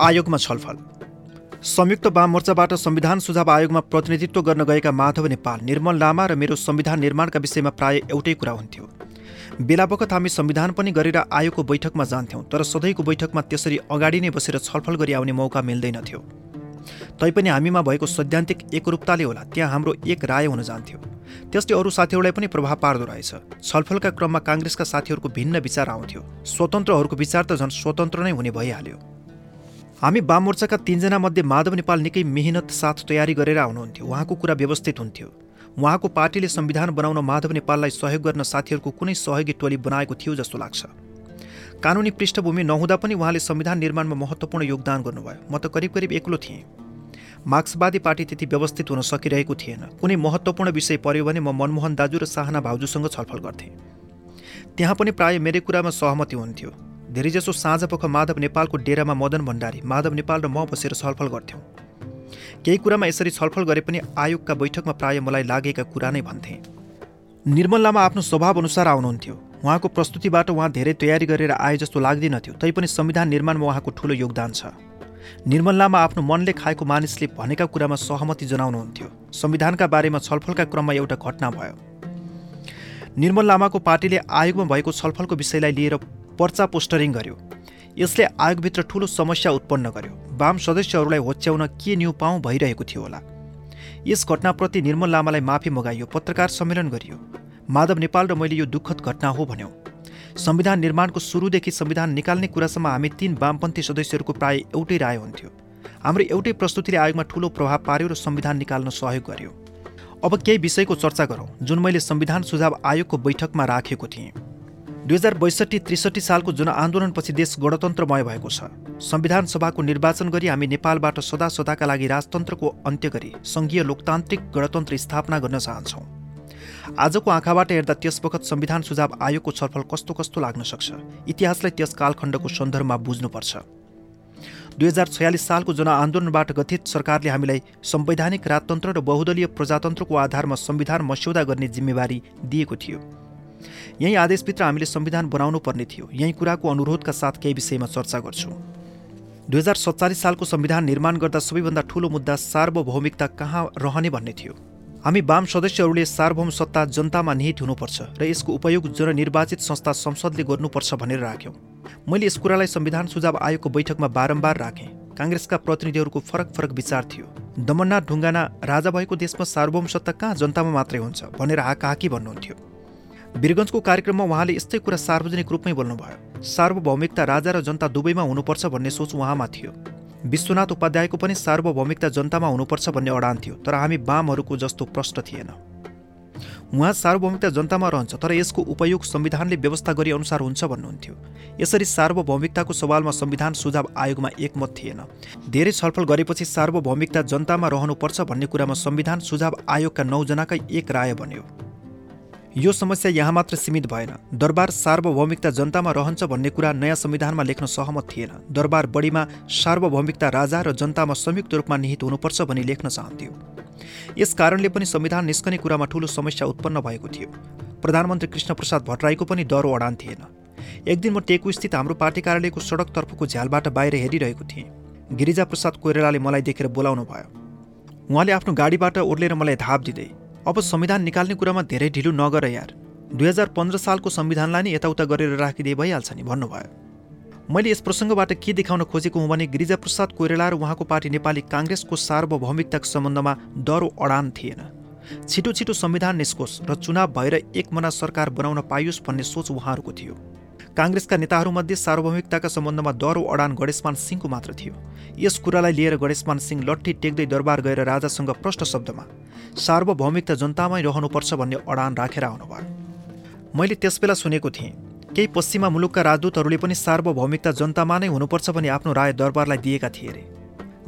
आयोगमा छलफल। संयुक्त वाम मोर्चाबाट संविधान सुझाव आयोगमा प्रतिनिधित्व गर्न गएका माधव नेपाल निर्मल लामा र मेरो संविधान निर्माणका विषयमा प्राय एउटै कुरा हुन्थ्यो। बेला बखत हामी संविधान पनि गरेर आयोगको बैठकमा जान्थ्यौँ तर सधैँको बैठकमा त्यसरी अगाडि नै बसेर छलफल गरी आउने मौका मिल्दैनथ्यो। तैपनि हामीमा भएको सैद्धान्तिक एकरूपताले होला त्यहाँ हाम्रो एक राय हुन जान्थ्यो। त्यसले अरू साथीहरूलाई पनि प्रभाव पार्दो रहेछ। छलफलका क्रममा काङ्ग्रेसका साथीहरूको भिन्न विचार आउँथ्यो। स्वतन्त्रहरूको विचार त झन् स्वतन्त्र नै हुने भइहाल्यो। हामी वाममोर्चाका तिनजना मध्ये माधव नेपाल निकै मेहनत साथ तयारी गरेर आउनुहुन्थ्यो। उहाँको कुरा व्यवस्थित हुन्थ्यो। उहाँको पार्टीले संविधान बनाउन माधव नेपाललाई सहयोग गर्न साथीहरूको कुनै सहयोगी टोली बनाएको थियो जस्तो लाग्छ। कानुनी पृष्ठभूमि नहुँदा पनि उहाँले संविधान निर्माणमा महत्त्वपूर्ण योगदान गर्नुभयो। म त करिब करिब एक्लो थिएँ। मार्क्सवादी पार्टी त्यति व्यवस्थित हुन सकिरहेको थिएन। कुनै महत्त्वपूर्ण विषय पर्यो भने म मनमोहन दाजु र साहना भाउजूसँग छलफल गर्थेँ। त्यहाँ पनि प्राय मेरै कुरामा सहमति हुन्थ्यो। धेरैजसो साँझपख माधव नेपालको डेरामा मदन भण्डारी। माधव नेपाल र म बसेर छलफल गर्थ्यौँ। केही कुरामा यसरी छलफल गरे पनि आयोगका बैठकमा प्राय मलाई लागेका कुरा नै भन्थे। निर्मल लामा आफ्नो स्वभाव अनुसार आउनुहुन्थ्यो। उहाँको प्रस्तुतिबाट उहाँ धेरै तयारी गरेर आए जस्तो लाग्दैनथ्यो तैपनि संविधान निर्माणमा उहाँको ठूलो योगदान छ। निर्मल लामा आफ्नो मनले खाएको मानिसले भनेका कुरामा सहमति जनाउनुहुन्थ्यो। संविधानका बारेमा छलफलका क्रममा एउटा घटना भयो। निर्मल लामाको पार्टीले आयोगमा भएको छलफलको विषयलाई लिएर पर्चा पोस्टरिङ गर्यो। यसले आयोगभित्र ठूलो समस्या उत्पन्न गर्यो। वाम सदस्यहरूलाई होच्याउन के न्यु पाउँ भइरहेको थियो होला। यस घटनाप्रति निर्मल लामालाई माफी मगाइयो पत्रकार सम्मेलन गरियो। माधव नेपाल र मैले यो दुःखद घटना हो भन्यौँ। संविधान निर्माणको सुरुदेखि संविधान निकाल्ने कुरासम्म हामी तीन वामपन्थी सदस्यहरूको प्राय एउटै राय हुन्थ्यो। हाम्रो एउटै प्रस्तुतिले आयोगमा ठूलो प्रभाव पार्यो र संविधान निकाल्न सहयोग गर्यो। अब केही विषयको चर्चा गरौँ जुन मैले संविधान सुझाव आयोगको बैठकमा राखेको थिएँ। दुई हजार बैसठी त्रिसठी सालको जनआन्दोलनपछि देश गणतन्त्रमय भएको छ संविधान सभाको निर्वाचन गरी हामी नेपालबाट सदा सदाका लागि राजतन्त्रको अन्त्य गरी सङ्घीय लोकतान्त्रिक गणतन्त्र स्थापना गर्न चाहन्छौँ। आजको आँखाबाट हेर्दा त्यस वखत संविधान सुझाव आयोगको छलफल कस्तो कस्तो लाग्न सक्छ इतिहासलाई त्यस कालखण्डको सन्दर्भमा बुझ्नुपर्छ। दुई हजार छयालिस सालको जनआन्दोलनबाट गठित सरकारले हामीलाई संवैधानिक राजतन्त्र र बहुदलीय प्रजातन्त्रको आधारमा संविधान मस्यौदा गर्ने जिम्मेवारी दिएको थियो। यही आदेशभित्र हामीले संविधान बनाउनु पर्ने थियो। यही कुराको अनुरोधका साथ केही विषयमा चर्चा गर्छु। दुई हजार सत्तालिस सालको संविधान निर्माण गर्दा सबैभन्दा ठूलो मुद्दा सार्वभौमिकता कहाँ रहने भन्ने थियो। हामी वाम सदस्यहरूले सार्वभौम सत्ता जनतामा निहित हुनुपर्छ र यसको उपयोग जननिर्वाचित संस्था संसदले गर्नुपर्छ भनेर राख्यौँ। मैले यस कुरालाई संविधान सुझाव आयोगको बैठकमा बारम्बार राखेँ। काङ्ग्रेसका प्रतिनिधिहरूको फरक फरक विचार थियो। दमननाथ ढुङ्गाना राजा भएको देशमा सार्वभौम सत्ता कहाँ जनतामा मात्रै हुन्छ भनेर हाकाहाकी भन्नुहुन्थ्यो। वीरगञ्जको कार्यक्रममा उहाँले यस्तै कुरा सार्वजनिक रूपमै बोल्नुभयो। सार्वभौमिकता राजा र जनता दुवैमा हुनुपर्छ भन्ने सोच उहाँमा थियो। विश्वनाथ उपाध्यायको पनि सार्वभौमिकता जनतामा हुनुपर्छ भन्ने अडान थियो तर हामी वामहरूको जस्तो प्रश्न थिएन। उहाँ सार्वभौमिकता जनतामा रहन्छ तर यसको उपयोग संविधानले व्यवस्था गरे अनुसार हुन्छ भन्नुहुन्थ्यो। यसरी सार्वभौमिकताको सवालमा संविधान सुझाव आयोगमा एकमत थिएन। धेरै छलफल गरेपछि सार्वभौमिकता जनतामा रहनुपर्छ भन्ने कुरामा संविधान सुझाव आयोगका नौजनाकै एक राय बन्यो। यो समस्या यहाँ मात्र सीमित भएन। दरबार सार्वभौमिकता जनतामा रहन्छ भन्ने कुरा नयाँ संविधानमा लेख्न सहमत थिएन। दरबार बढीमा सार्वभौमिकता राजा र जनतामा संयुक्त रूपमा निहित हुनुपर्छ भनी लेख्न चाहन्थ्यो। यस कारणले पनि संविधान निस्कने कुरामा ठूलो समस्या उत्पन्न भएको थियो। प्रधानमन्त्री कृष्णप्रसाद भट्टराईको पनि डरो अडान थिएन। एक दिन म टेकु स्थित हाम्रो पार्टी कार्यालयको सडकतर्फको झ्यालबाट बाहिर हेरिरहेको थिएँ। गिरिजा प्रसाद कोइरालाले मलाई देखेर बोलाउनु भयो उहाँले आफ्नो गाडीबाट ओर्लेर मलाई धाप दिँदै अब संविधान निकाल्ने कुरामा धेरै ढिलो नगर यार। दुई हजार पन्ध्र सालको संविधानलाई नै यताउता गरेर राखिदिए भइहाल्छ नि भन्नुभयो। मैले यस प्रसङ्गबाट के देखाउन खोजेको हुँ भने गिरिजाप्रसाद कोइराला र उहाँको पार्टी नेपाली काङ्ग्रेसको सार्वभौमिकताको सम्बन्धमा डरो अडान थिएन। छिटो छिटो संविधान निस्कोस् र चुनाव भएर एकमना सरकार बनाउन पाइयोस् भन्ने सोच उहाँहरूको थियो। काङ्ग्रेसका नेताहरूमध्ये सार्वभौमिकताका सम्बन्धमा डरो अडान गणेशमान सिंहको मात्र थियो। यस कुरालाई लिएर गणेशमान सिंह लट्ठी टेक्दै दरबार गएर राजासँग प्रष्ट शब्दमा सार्वभौमिकता जनतामै रहनुपर्छ भन्ने अडान राखेर आउनुभयो। मैले त्यसबेला सुनेको थिएँ केही पश्चिमा मुलुकका राजदूतहरूले पनि सार्वभौमिकता जनतामा नै हुनुपर्छ भनी आफ्नो राय दरबारलाई दिएका थिए अरे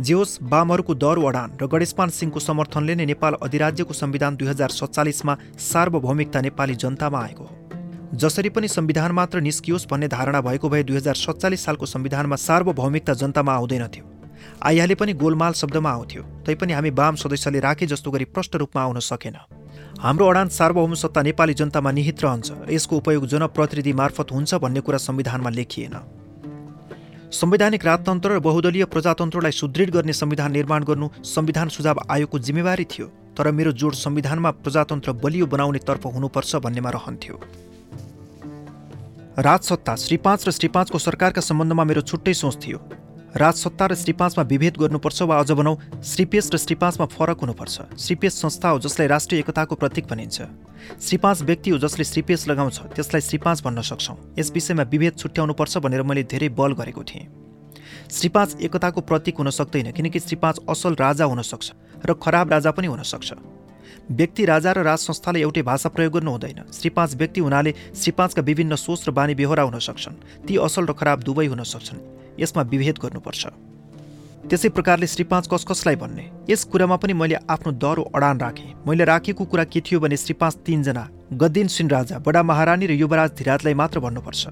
जे होस् वामहरूको दर अडान र गणेशमान सिंहको समर्थनले नै नेपाल अधिराज्यको संविधान दुई हजार सत्तालिसमा सार्वभौमिकता नेपाली जनतामा आएको हो। जसरी पनि संविधान मात्र निस्कियोस् भन्ने धारणा भएको भए दुई हजार सत्तालिस सालको संविधानमा सार्वभौमिकता जनतामा आउँदैनथ्यो आइहाले पनि गोलमाल शब्दमा आउँथ्यो तैपनि हामी वाम सदस्यले राखे जस्तो गरी प्रष्ट रूपमा आउन सकेन। हाम्रो अडान सार्वभौम सत्ता नेपाली जनतामा निहित रहन्छ यसको उपयोग जनप्रतिनिधि मार्फत हुन्छ भन्ने कुरा संविधानमा लेखिएन। संवैधानिक राजतन्त्र र बहुदलीय प्रजातन्त्रलाई सुदृढ गर्ने संविधान निर्माण गर्नु संविधान सुझाव आयोगको जिम्मेवारी थियो तर मेरो जोड संविधानमा प्रजातन्त्र बलियो बनाउने तर्फ हुनुपर्छ भन्नेमा रहन्थ्यो। राजसत्ता श्री पाँच र श्री पाँचको सरकारका सम्बन्धमा मेरो छुट्टै सोच थियो। राजसत्ता र श्री पाँचमा विभेद गर्नुपर्छ वा अझ भनौँ श्रीपेश र श्री पाँचमा फरक हुनुपर्छ। श्रीपेश संस्था हो जसलाई राष्ट्रिय एकताको प्रतीक भनिन्छ। श्री पाँच व्यक्ति हो जसले श्रीपेश लगाउँछ त्यसलाई श्री पाँच भन्न सक्छौँ। यस विषयमा विभेद छुट्याउनुपर्छ भनेर मैले धेरै बल गरेको थिएँ। श्री पाँच एकताको प्रतीक हुन सक्दैन किनकि श्री पाँच असल राजा हुन सक्छ र खराब राजा पनि हुन सक्छ। व्यक्ति राजा र राज संस्थाले एउटै भाषा प्रयोग गर्नु हुँदैन। श्री पाँच व्यक्ति हुनाले श्री पाँचका विभिन्न सोच र बानी बेहोरा हुन सक्छन्। ती असल र खराब दुवै हुन सक्छन्। यसमा विभेद गर्नुपर्छ। त्यसै प्रकारले श्री पाँच कस कसलाई भन्ने? यस कुरामा पनि मैले आफ्नो दरो अडान राखेँ। मैले राखेको कुरा के थियो भने श्री पाँच तिनजना गद्दिन राजा बडा महारानी र युवराज धिराजलाई मात्र भन्नुपर्छ।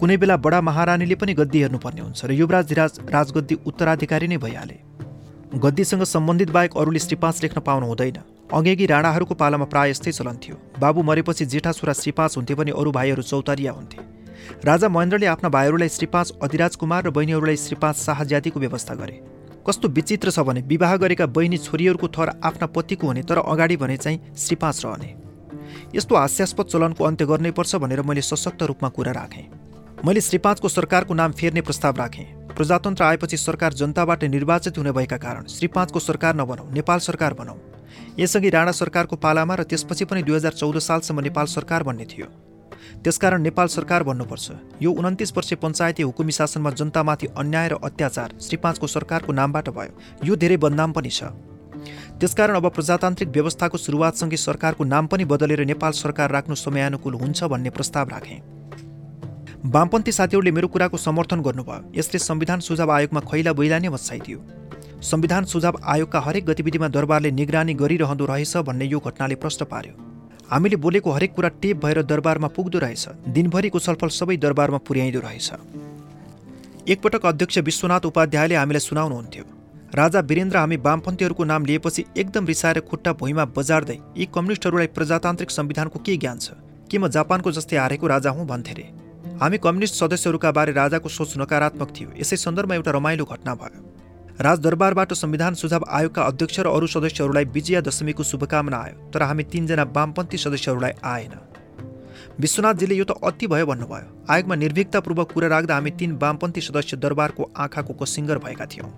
कुनै बेला बडा महारानीले पनि गद्दी हेर्नुपर्ने हुन्छ र युवराज धिराज राजगद्दी उत्तराधिकारी नै भइहाले। गद्दीसँग सम्बन्धित बाहेक अरूले श्री पाँच लेख्न पाउनु हुँदैन। अघेगी राणाहरूको पालामा प्राय यस्तै चलन थियो बाबु मरेपछि जेठा छोरा श्री पाँच हुन्थे भने अरू भाइहरू चौतारिया हुन्थे। राजा महेन्द्रले आफ्ना भाइहरूलाई श्री पाँच अधिराज कुमार र बहिनीहरूलाई श्री पाँच शाहज्यातिको व्यवस्था गरे। कस्तो विचित्र छ भने विवाह गरेका बहिनी छोरीहरूको थर आफ्ना पतिको हुने तर अगाडि भने चाहिँ श्री पाँच रहने। यस्तो हास्यास्पद चलनको अन्त्य गर्नैपर्छ भनेर मैले सशक्त रूपमा कुरा राखेँ। मैले श्री पाँचको सरकारको नाम फेर्ने प्रस्ताव राखेँ। प्रजातन्त्र आएपछि सरकार जनताबाट निर्वाचित हुने भएका कारण श्री पाँचको सरकार नबनौँ नेपाल सरकार बनाऊ यसअघि राणा सरकारको पालामा र त्यसपछि पनि दुई हजार चौध सालसम्म नेपाल सरकार भन्ने थियो। त्यसकारण नेपाल सरकार भन्नुपर्छ यो उन्तिस वर्ष पञ्चायती हुकुमी शासनमा जनतामाथि अन्याय र अत्याचार श्री पाँचको सरकारको नामबाट भयो। यो धेरै बदनाम पनि छ। त्यसकारण अब प्रजातान्त्रिक व्यवस्थाको सुरुवातसँगै सरकारको नाम पनि बदलेर नेपाल सरकार राख्नु समयानुकूल हुन्छ भन्ने प्रस्ताव राखेँ। वामपन्थी साथीहरूले मेरो कुराको समर्थन गर्नुभयो। यसले संविधान सुझाव आयोगमा खैला बैला नै भत्साइदियो संविधान सुझाव आयोगका हरेक गतिविधिमा दरबारले निगरानी गरिरहँदो रहेछ भन्ने यो घटनाले प्रश्न पार्यो। हामीले बोलेको हरेक कुरा टेप भएर दरबारमा पुग्दो रहेछ। दिनभरिको छलफल सबै दरबारमा पुर्याइँदो रहेछ। एकपटक अध्यक्ष विश्वनाथ उपाध्यायले हामीलाई सुनाउनुहुन्थ्यो। राजा वीरेन्द्र हामी वामपन्थीहरूको नाम लिएपछि एकदम रिसाएर खुट्टा भुइँमा बजार्दै यी कम्युनिस्टहरूलाई प्रजातान्त्रिक संविधानको के ज्ञान छ? के म जापानको जस्तै हारेको राजा हुँ भन्थे रे? हामी कम्युनिस्ट सदस्यहरूका बारे राजाको सोच नकारात्मक थियो। यसै सन्दर्भमा एउटा रमाइलो घटना भयो। राजदरबारबाट संविधान सुझाव आयोगका अध्यक्ष र अरू सदस्यहरूलाई विजया दशमीको शुभकामना आयो तर हामी तिनजना वामपन्थी सदस्यहरूलाई आएन। विश्वनाथजीले यो त अति भयो भन्नुभयो। आयोगमा निर्भीकतापूर्वक कुरा राख्दा हामी तीन वामपन्थी सदस्य दरबारको आँखाको कसिङ्गर भएका थियौँ।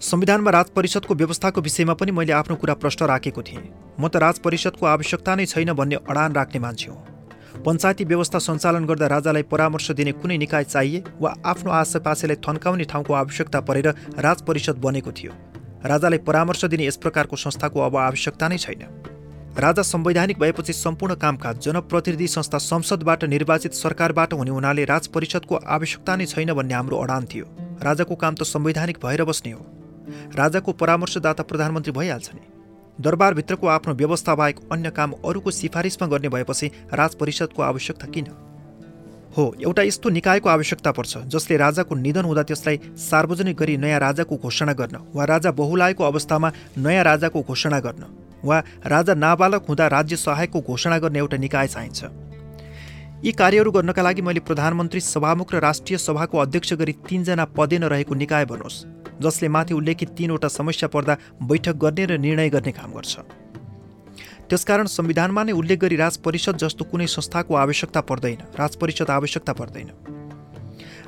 संविधानमा राज परिषदको व्यवस्थाको विषयमा पनि मैले आफ्नो कुरा प्रश्न राखेको थिएँ। म त राज परिषदको आवश्यकता नै छैन भन्ने अडान राख्ने मान्छे हुँ। पञ्चायती व्यवस्था सञ्चालन गर्दा राजालाई परामर्श दिने कुनै निकाय चाहिए वा आफ्नो आसेपासेलाई थन्काउने ठाउँको आवश्यकता परेर राज परिषद बनेको थियो। राजालाई परामर्श दिने यस प्रकारको संस्थाको अब आवश्यकता नै छैन। राजा संवैधानिक भएपछि सम्पूर्ण कामकाज जनप्रतिनिधि संस्था संसदबाट निर्वाचित सरकारबाट हुने हुनाले राज परिषदको आवश्यकता नै छैन भन्ने हाम्रो अडान थियो। राजाको काम त संवैधानिक भएर बस्ने हो। राजाको परामर्शदाता प्रधानमन्त्री भइहाल्छ नि। दरबारभित्रको आफ्नो व्यवस्था बाहेक अन्य काम अरूको सिफारिसमा गर्ने भएपछि राज परिषदको आवश्यकता किन? हो एउटा यस्तो निकायको आवश्यकता पर्छ जसले राजाको निधन हुँदा त्यसलाई सार्वजनिक गरी नयाँ राजाको घोषणा गर्न वा राजा बहुलाएको अवस्थामा नयाँ राजाको घोषणा गर्न वा राजा नाबालक हुँदा राज्य सहायकको घोषणा गर्ने एउटा निकाय चाहिन्छ। यी कार्यहरू गर्नका लागि मैले प्रधानमन्त्री सभामुख र राष्ट्रिय सभाको अध्यक्ष गरी तिनजना पदे नरहेको निकाय बनोस् जसले माथि उल्लेखित तीनवटा समस्या पर्दा बैठक गर्ने र निर्णय गर्ने काम गर्छ। त्यसकारण संविधानमा नै उल्लेख गरी राज परिषद जस्तो कुनै संस्थाको आवश्यकता पर्दैन राज परिषद आवश्यकता पर्दैन।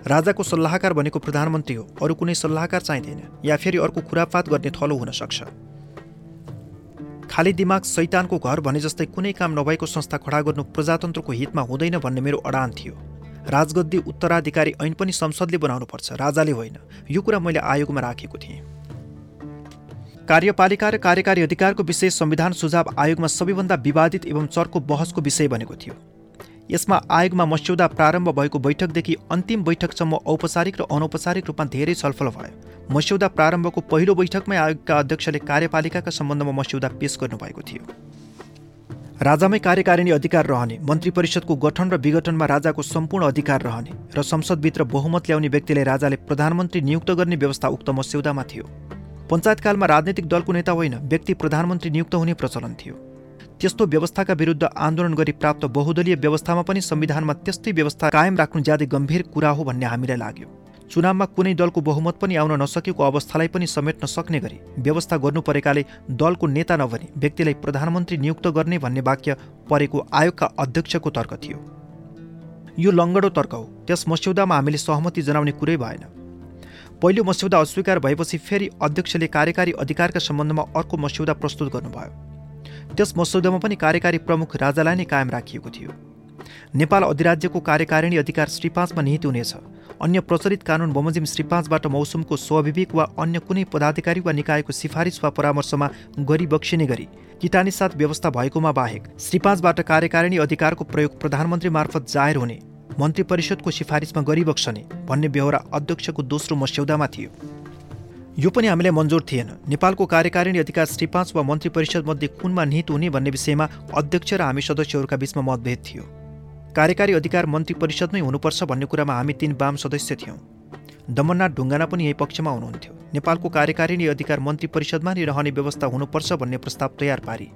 राजाको सल्लाहकार भनेको प्रधानमन्त्री हो अरू कुनै सल्लाहकार चाहिँदैन या फेरि अर्को खुरापात गर्ने थलो हुन सक्छ। खाली दिमाग सैतानको घर भने जस्तै कुनै काम नभएको संस्था खडा गर्नु प्रजातन्त्रको हितमा हुँदैन भन्ने मेरो अडान थियो। राजगद्दी उत्तराधिकारी ऐन पनि संसदले बनाउनुपर्छ राजाले होइन। यो कुरा मैले आयोगमा राखेको थिएँ। कार्यपालिका र कार्यकारी अधिकारको विषय संविधान सुझाव आयोगमा सबैभन्दा विवादित एवं चर्को बहसको विषय बनेको थियो। यसमा आयोगमा मस्यौदा प्रारम्भ भएको बैठकदेखि अन्तिम बैठकसम्म औपचारिक र अनौपचारिक रूपमा धेरै छलफल भयो। मस्यौदा प्रारम्भको पहिलो बैठकमै आयोगका अध्यक्षले कार्यपालिकाका सम्बन्धमा मस्यौदा पेश गर्नुभएको थियो। राजामै कार्यकारिणी अधिकार रहने मन्त्री परिषदको गठन र विघटनमा राजाको सम्पूर्ण अधिकार रहने र संसदभित्र बहुमत ल्याउने व्यक्तिलाई राजाले प्रधानमन्त्री नियुक्त गर्ने व्यवस्था उक्त मस्यौदामा थियो। पञ्चायतकालमा राजनैतिक दलको नेता होइन व्यक्ति प्रधानमन्त्री नियुक्त हुने प्रचलन थियो। त्यस्तो व्यवस्थाका विरुद्ध आन्दोलन गरी प्राप्त बहुदलीय व्यवस्थामा पनि संविधानमा त्यस्तै व्यवस्था कायम राख्नु ज्यादै गम्भीर कुरा हो भन्ने हामीलाई लाग्यो। चुनावमा कुनै दलको बहुमत पनि आउन नसकेको अवस्थालाई पनि समेट्न सक्ने गरी व्यवस्था गर्नु परेकाले दलको नेता नभने व्यक्तिलाई प्रधानमन्त्री नियुक्त गर्ने भन्ने वाक्य परेको आयोगका अध्यक्षको तर्क थियो। यो लङ्गडो तर्क हो। त्यस मस्यौदामा हामीले सहमति जनाउने कुरै भएन। पहिलो मस्यौदा अस्वीकार भएपछि फेरि अध्यक्षले कार्यकारी अधिकारका सम्बन्धमा अर्को मस्यौदा प्रस्तुत गर्नुभयो। त्यस मस्यौदामा पनि कार्यकारी प्रमुख राजालाई नै कायम राखिएको थियो। नेपाल अधिराज्यको कार्यकारिणी अधिकार श्री पाँचमा निहित हुनेछ। अन्य प्रचलित कानुन बमोजिम श्री पाँचबाट मौसमको स्वाभाविक वा अन्य कुनै पदाधिकारी वा निकायको सिफारिस वा परामर्शमा गरिबक्सिने गरी किटानीसाथ व्यवस्था भएकोमा बाहेक श्री पाँचबाट कार्यकारिणी अधिकारको प्रयोग प्रधानमन्त्री मार्फत जाहेर हुने मन्त्री परिषदको सिफारिसमा गरिबक्सने भन्ने बेहोरा अध्यक्षको दोस्रो मस्यौदामा थियो। यो पनि हामीलाई मन्जुर थिएन। नेपालको कार्यकारिणी अधिकार श्री पाँच वा मन्त्री परिषद मध्ये कुनमा निहित हुने भन्ने विषयमा अध्यक्ष र हामी सदस्यहरूका बीचमा मतभेद थियो। कार्यकारी अधिकार मन्त्री परिषदमै हुनुपर्छ भन्ने कुरामा हामी तीन वाम सदस्य थियौँ। दमननाथ ढुङ्गाना पनि यही पक्षमा हुनुहुन्थ्यो। नेपालको कार्यकारिणी अधिकार मन्त्री परिषदमा नै रहने व्यवस्था हुनुपर्छ भन्ने प्रस्ताव तयार पारी।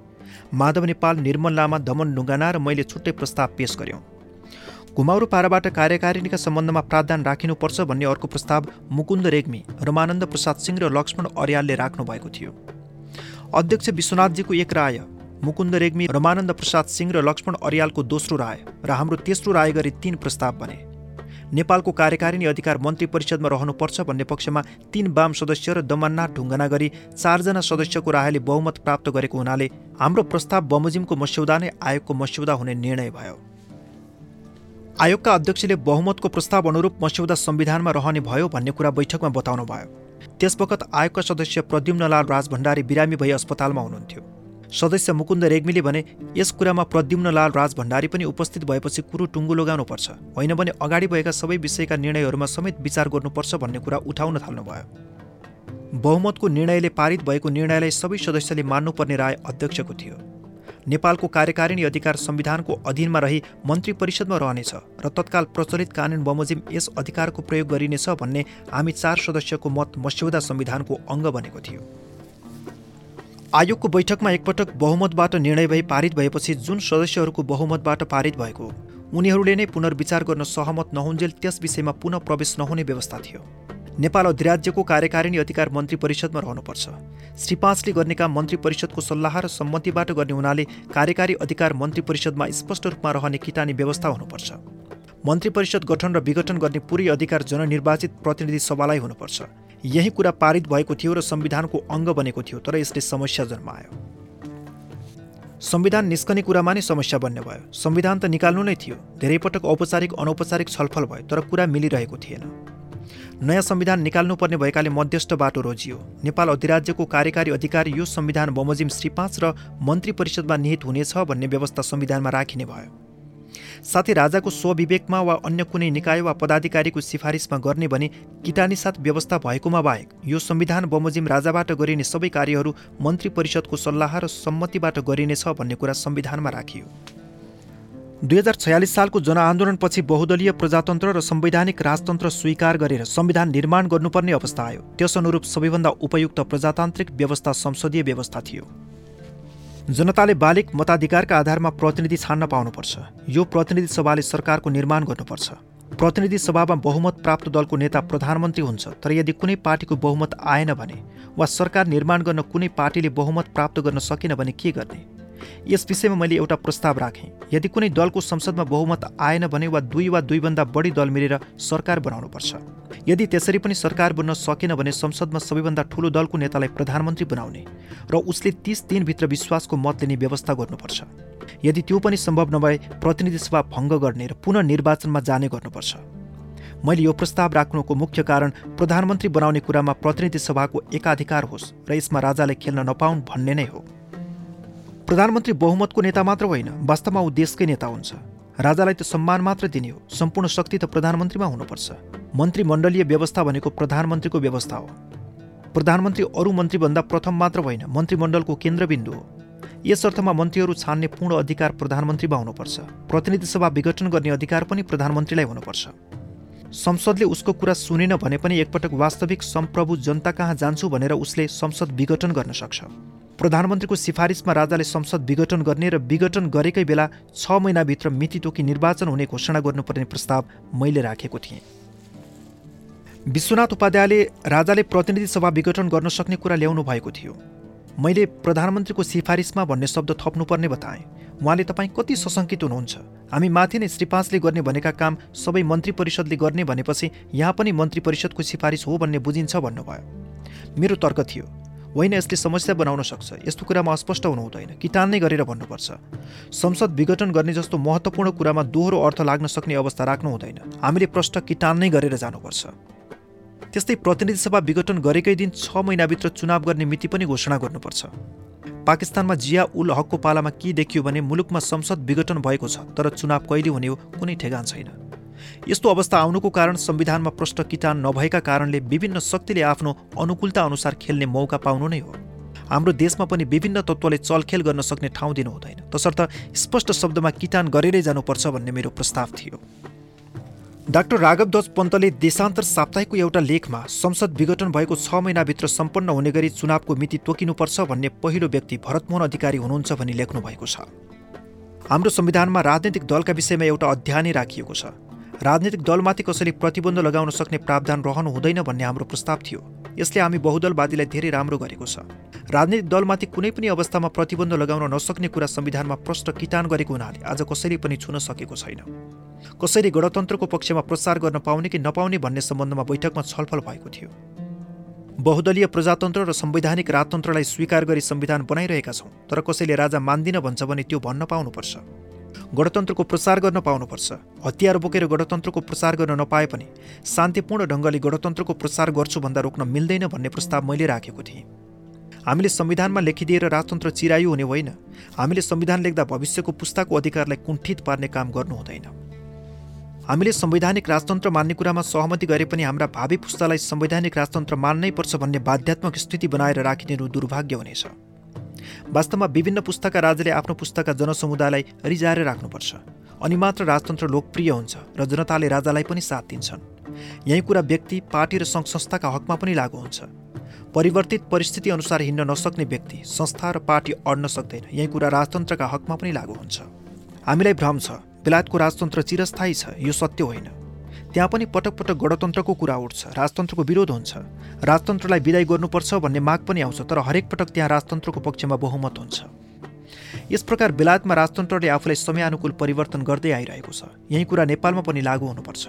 माधव नेपाल निर्मल लामा दमन ढुङ्गाना र मैले छुट्टै प्रस्ताव पेश गर्यौँ। घुमाउरो पाराबाट कार्यकारिणीका सम्बन्धमा प्रावधान राखिनुपर्छ भन्ने अर्को प्रस्ताव मुकुन्द रेग्मी रमानन्द प्रसाद सिंह र लक्ष्मण अर्यालले राख्नु भएको थियो। अध्यक्ष विश्वनाथजीको एक राय मुकुन्द रेग्मी रमानन्द प्रसाद सिंह र लक्ष्मण अर्यालको दोस्रो राय र हाम्रो तेस्रो राय गरी तीन प्रस्ताव बने। नेपालको कार्यकारिणी अधिकार मन्त्री परिषदमा रहनुपर्छ भन्ने पक्षमा तीन वाम सदस्य र दमननाथ ढुङ्गना गरी चारजना सदस्यको रायले बहुमत प्राप्त गरेको हुनाले हाम्रो प्रस्ताव बमोजिमको मस्यौदा नै आयोगको मस्यौदा हुने निर्णय भयो। आयोगका अध्यक्षले बहुमतको प्रस्ताव अनुरूप मस्यौदा संविधानमा रहने भयो भन्ने कुरा बैठकमा बताउनु भयो त्यसवखत आयोगका सदस्य प्रद्युम्नलाल राजभण्डारी बिरामी भई अस्पतालमा हुनुहुन्थ्यो। सदस्य मुकुन्द रेग्मीले भने यस कुरामा प्रद्युम्नलाल राज भण्डारी पनि उपस्थित भएपछि कुरो टुङ्गो लगाउनुपर्छ। होइन भने अगाडि भएका सबै विषयका निर्णयहरूमा समेत विचार गर्नुपर्छ भन्ने कुरा उठाउन थाल्नुभयो। बहुमतको निर्णयले पारित भएको निर्णयलाई सबै सदस्यले मान्नुपर्ने राय अध्यक्षको थियो। नेपालको कार्यकारिणी अधिकार संविधानको अधीनमा रही मन्त्री परिषदमा रहनेछ र तत्काल प्रचलित कानुन बमोजिम यस अधिकारको प्रयोग गरिनेछ भन्ने हामी चार सदस्यको मत मस्यौदा संविधानको अङ्ग बनेको थियो। आयोगको बैठकमा एकपटक बहुमतबाट निर्णय भई पारित भएपछि जुन सदस्यहरूको बहुमतबाट पारित भएको उनीहरूले नै पुनर्विचार गर्न सहमत नहुन्जेल त्यस विषयमा पुनः प्रवेश नहुने व्यवस्था थियो। नेपाल अधिराज्यको कार्यकारिणी अधिकार मन्त्री परिषदमा रहनुपर्छ। श्री पाँचले गर्ने काम मन्त्री परिषदको सल्लाह र सम्मतिबाट गर्ने हुनाले कार्यकारी अधिकार मन्त्री परिषदमा स्पष्ट रूपमा रहने किटानी व्यवस्था हुनुपर्छ। मन्त्री परिषद गठन र विघटन गर्ने पुरै अधिकार जननिर्वाचित प्रतिनिधि सभालाई हुनुपर्छ। यही कुरा पारित भएको थियो र संविधानको अङ्ग बनेको थियो तर यसले समस्या जन्मायो। संविधान निस्कने कुरामा नै समस्या बन्ने भयो। संविधान त निकाल्नु नै थियो। धेरै पटक औपचारिक अनौपचारिक छलफल भयो तर कुरा मिलिरहेको थिएन। नयाँ संविधान निकाल्नुपर्ने भएकाले मध्यस्थ बाटो रोजियो। नेपाल अधिराज्यको कार्यकारी अधिकार यो संविधान बमोजिम श्री पाँच र मन्त्री परिषदमा निहित हुनेछ भन्ने व्यवस्था संविधानमा राखिने भयो। साथै राजाको स्वविवेकमा वा अन्य कुनै निकाय वा पदाधिकारीको सिफारिसमा गर्ने भने किटानीसाथ व्यवस्था भएकोमा बाहेक यो संविधान बमोजिम राजाबाट गरिने सबै कार्यहरू मन्त्री परिषदको सल्लाह र सम्मतिबाट गरिनेछ भन्ने कुरा संविधानमा राखियो। दुई हजार छयालिस सालको जनआन्दोलनपछि बहुदलीय प्रजातन्त्र र संवैधानिक राजतन्त्र स्वीकार गरेर संविधान निर्माण गर्नुपर्ने अवस्था आयो। त्यस अनुरूप सबैभन्दा उपयुक्त प्रजातान्त्रिक व्यवस्था संसदीय व्यवस्था थियो। जनताले बालिक मताधिकारका आधारमा प्रतिनिधि छान्न पाउनुपर्छ। यो प्रतिनिधि सभाले सरकारको निर्माण गर्नुपर्छ। प्रतिनिधि सभामा बहुमत प्राप्त दलको नेता प्रधानमन्त्री हुन्छ तर यदि कुनै पार्टीको बहुमत आएन भने वा सरकार निर्माण गर्न कुनै पार्टीले बहुमत प्राप्त गर्न सकेन भने के गर्ने? यस विषयमा मैले एउटा प्रस्ताव राखेँ। यदि कुनै दलको संसदमा बहुमत आएन भने वा दुई वा दुईभन्दा बढी दल मिलेर सरकार बनाउनुपर्छ। यदि त्यसरी पनि सरकार बन्न सकेन भने संसदमा सबैभन्दा ठुलो दलको नेतालाई प्रधानमन्त्री बनाउने र उसले तिस दिनभित्र विश्वासको मत लिने व्यवस्था गर्नुपर्छ। यदि त्यो पनि सम्भव नभए प्रतिनिधि सभा भङ्ग गर्ने र पुनः निर्वाचनमा जाने गर्नुपर्छ। मैले यो प्रस्ताव राख्नुको मुख्य कारण प्रधानमन्त्री बनाउने कुरामा प्रतिनिधि सभाको एकाधिकार होस् र यसमा राजाले खेल्न नपाउन् भन्ने नै हो। प्रधानमन्त्री बहुमतको नेता मात्र होइन वास्तवमा ऊ देशकै नेता हुन्छ। राजालाई त सम्मान मात्र दिने हो सम्पूर्ण शक्ति त प्रधानमन्त्रीमा हुनुपर्छ। मन्त्रीमण्डलीय व्यवस्था भनेको प्रधानमन्त्रीको व्यवस्था हो। प्रधानमन्त्री अरू मन्त्रीभन्दा प्रथम मात्र होइन मन्त्रीमण्डलको केन्द्रबिन्दु हो। यस अर्थमा मन्त्रीहरू छान्ने पूर्ण अधिकार प्रधानमन्त्रीमा हुनुपर्छ। प्रतिनिधि सभा विघटन गर्ने अधिकार पनि प्रधानमन्त्रीलाई हुनुपर्छ। संसदले उसको कुरा सुनेन भने पनि एकपटक वास्तविक सम्प्रभु जनता कहाँ जान्छु भनेर उसले संसद विघटन गर्न सक्छ। प्रधानमन्त्रीको सिफारिसमा राजाले संसद विघटन गर्ने र विघटन गरेकै बेला छ महिनाभित्र मिति तोकी निर्वाचन हुने घोषणा गर्नुपर्ने प्रस्ताव मैले राखेको थिएँ। विश्वनाथ उपाध्यायले राजाले प्रतिनिधि सभा विघटन गर्न सक्ने कुरा ल्याउनु भएको थियो। मैले प्रधानमन्त्रीको सिफारिसमा भन्ने शब्द थप्नुपर्ने बताएँ। उहाँले तपाईँ कति सशङ्कित हुनुहुन्छ? हामी माथि नै श्री पाँचले गर्ने भनेका काम सबै मन्त्री परिषदले गर्ने भनेपछि यहाँ पनि मन्त्री परिषदको सिफारिस हो भन्ने बुझिन्छ भन्नुभयो। मेरो तर्क थियो। होइन यसले समस्या बनाउन सक्छ। यस्तो कुरामा अस्पष्ट हुनु हुँदैन। किटान नै गरेर भन्नुपर्छ। संसद विघटन गर्ने जस्तो महत्त्वपूर्ण कुरामा दोहोरो अर्थ लाग्न सक्ने अवस्था राख्नु हुँदैन। हामीले प्रष्ट किटान नै गरेर जानुपर्छ। त्यस्तै प्रतिनिधि सभा विघटन गरेकै दिन छ महिनाभित्र चुनाव गर्ने मिति पनि घोषणा गर्नुपर्छ। पाकिस्तानमा जिया उल हकको पालामा के देखियो भने मुलुकमा संसद विघटन भएको छ तर चुनाव कहिले हुने हो कुनै ठेगान छैन। यस्तो अवस्था आउनुको कारण संविधानमा प्रष्ट किटान नभएका कारणले विभिन्न शक्तिले आफ्नो अनुकूलता अनुसार खेल्ने मौका पाउनु नै हो। हाम्रो देशमा पनि विभिन्न तत्त्वले चलखेल गर्न सक्ने ठाउँ दिनु हुँदैन। तसर्थ स्पष्ट शब्दमा किटान गरेरै जानुपर्छ भन्ने मेरो प्रस्ताव थियो। डाक्टर राघवध्वज पन्तले देशान्तर साप्ताहिकको एउटा लेखमा संसद विघटन भएको छ महिनाभित्र सम्पन्न हुने गरी चुनावको मिति तोकिनुपर्छ भन्ने पहिलो व्यक्ति भरतमोहन अधिकारी हुनुहुन्छ भनी लेख्नु भएको छ। हाम्रो संविधानमा राजनैतिक दलका विषयमा एउटा अध्याय नै राखिएको छ। राजनैतिक दलमाथि कसैले प्रतिबन्ध लगाउन सक्ने प्रावधान रहनु हुँदैन भन्ने हाम्रो प्रस्ताव थियो। यसले हामी बहुदलवादीलाई धेरै राम्रो गरेको छ। राजनैतिक दलमाथि कुनै पनि अवस्थामा प्रतिबन्ध लगाउन नसक्ने कुरा संविधानमा प्रष्ट किटान गरेको हुनाले आज कसैले पनि छुन सकेको छैन। कसैले गणतन्त्रको पक्षमा प्रचार गर्न पाउने कि नपाउने भन्ने सम्बन्धमा बैठकमा छलफल भएको थियो। बहुदलीय प्रजातन्त्र र संवैधानिक राजतन्त्रलाई स्वीकार गरी संविधान बनाइरहेका छौँ तर कसैले राजा मान्दिन भन्छ भने त्यो भन्न पाउनुपर्छ। गणतन्त्रको प्रसार गर्न पाउनुपर्छ। हतियार बोकेर गणतन्त्रको प्रसार गर्न नपाए पनि शान्तिपूर्ण ढङ्गले गणतन्त्रको प्रसार गर्छु भन्दा रोक्न मिल्दैन भन्ने प्रस्ताव मैले राखेको थिएँ। हामीले संविधानमा लेखिदिएर राजतन्त्र चिरायु हुने होइन। हामीले संविधान लेख्दा भविष्यको पुस्ताको अधिकारलाई कुण्ठित पार्ने काम गर्नु हुँदैन। हामीले संवैधानिक राजतन्त्र मान्ने कुरामा सहमति गरे पनि हाम्रा भावी पुस्तालाई संवैधानिक राजतन्त्र मान्नै पर्छ भन्ने बाध्यात्मक स्थिति बनाएर राखिदिनु दुर्भाग्य हुनेछ। वास्तवमा विभिन्न पुस्ताका राजाले आफ्नो पुस्ताका जनसमुदायलाई रिजाएर राख्नुपर्छ। अनि मात्र राजतन्त्र लोकप्रिय हुन्छ र जनताले राजालाई पनि साथ दिन्छन्। यही कुरा व्यक्ति पार्टी र सङ्घ संस्थाका हकमा पनि लागू हुन्छ। परिवर्तित परिस्थिति अनुसार हिँड्न नसक्ने व्यक्ति संस्था र पार्टी अड्न सक्दैन। यही कुरा राजतन्त्रका हकमा पनि लागू हुन्छ। हामीलाई भ्रम छ। बेलायतको राजतन्त्र चिरस्थायी छ। यो सत्य होइन। त्यहाँ पनि पटक पटक गणतन्त्रको कुरा उठ्छ राजतन्त्रको विरोध हुन्छ। राजतन्त्रलाई विदाय गर्नुपर्छ भन्ने माग पनि आउँछ तर हरेक पटक त्यहाँ राजतन्त्रको पक्षमा बहुमत हुन्छ। यस प्रकार बेलायतमा राजतन्त्रले आफूलाई समयानुकूल परिवर्तन गर्दै आइरहेको छ। यही कुरा नेपालमा पनि लागू हुनुपर्छ।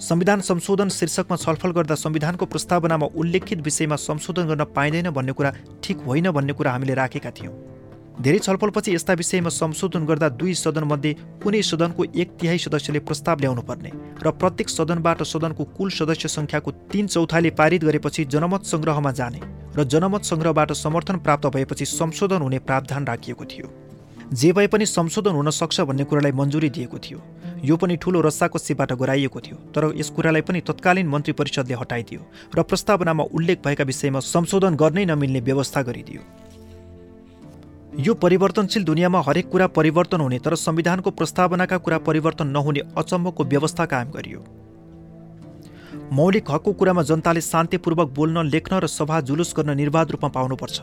संविधान संशोधन शीर्षकमा छलफल गर्दा संविधानको प्रस्तावनामा उल्लेखित विषयमा संशोधन गर्न पाइँदैन भन्ने कुरा ठिक होइन भन्ने कुरा हामीले राखेका थियौँ। धेरै छलफलपछि यस्ता विषयमा संशोधन गर्दा दुई सदनमध्ये कुनै सदनको एक तिहाई सदस्यले प्रस्ताव ल्याउनु पर्ने र प्रत्येक सदनबाट सदनको कुल सदस्य सङ्ख्याको तिन चौथाइले पारित गरेपछि जनमत सङ्ग्रहमा जाने र जनमत सङ्ग्रहबाट समर्थन प्राप्त भएपछि संशोधन हुने प्रावधान राखिएको थियो। जे भए पनि संशोधन हुन सक्छ भन्ने कुरालाई मन्जुरी दिएको थियो। यो पनि ठूलो रस्साकस्सीबाट गराइएको थियो तर यस कुरालाई पनि तत्कालीन मन्त्री परिषदले हटाइदियो र प्रस्तावनामा उल्लेख भएका विषयमा संशोधन गर्नै नमिल्ने व्यवस्था गरिदियो। यो परिवर्तनशील दुनियाँमा हरेक कुरा परिवर्तन हुने तर संविधानको प्रस्तावनाका कुरा परिवर्तन नहुने अचम्मको व्यवस्था कायम गरियो। मौलिक हकको कुरामा जनताले शान्तिपूर्वक बोल्न लेख्न र सभा जुलुस गर्न निर्वाध रूपमा पाउनुपर्छ।